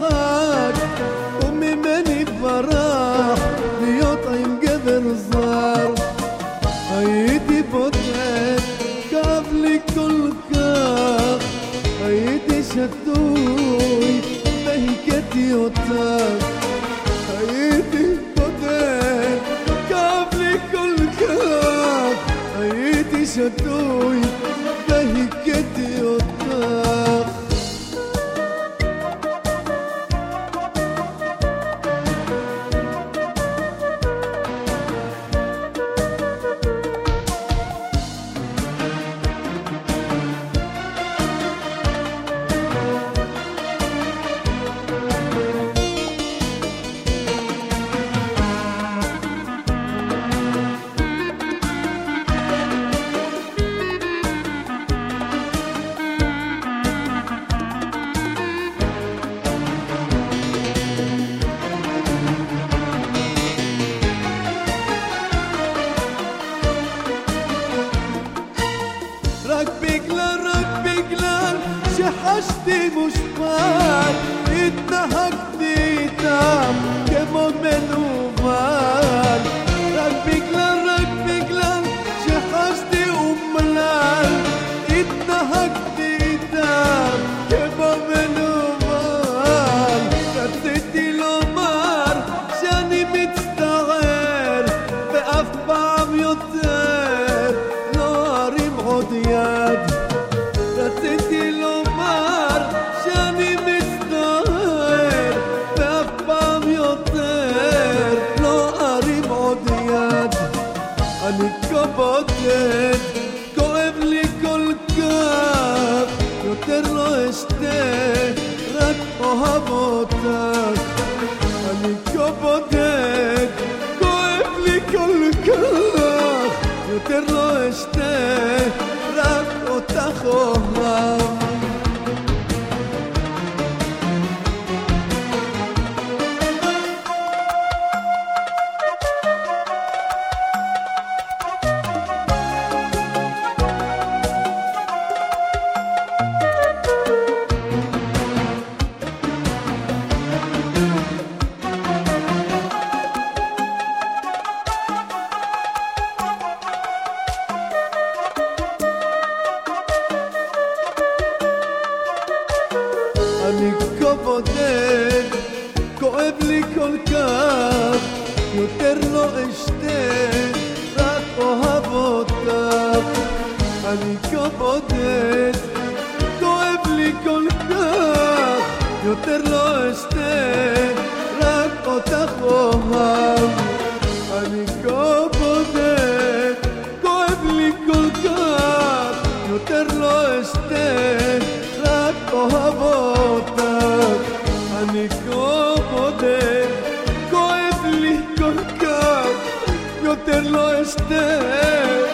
صاحك أمي ماني براح ليطعم قدر صار أيدي بطعم قبل كل كاخ أيدي شدوي بهكتي وطاخ أيدي بطعم قبل كل كاخ أيدي شدوي שחשתי מושפל התנהגתי איתם כמו מנוול. רק בגלל, רק בגלל שחשתי אומלל התנהגתי איתם כמו מנוול. רציתי לומר שאני מצטער ואף פעם יותר Ποτέ, εγώ είμαι σίγουρο ότι η Ελλάδα δεν θα μπορέσει να αντιμετωπίσει την κατάσταση τη Ελλάδα. Εγώ είμαι σίγουρο ότι. אני כה בודד, כואב לי כל כך, יותר לא אשתה, רק אוהב אותך. אני כה בודד, כואב לי כל כך, יותר לא אשתה, רק אותך אוהב. אני כה בודד, כואב לי כל כך, יותר לא אשתה, רק אוהב אותך. σανικό ποτέ κοεπλή κορκά κοτελό εστέρ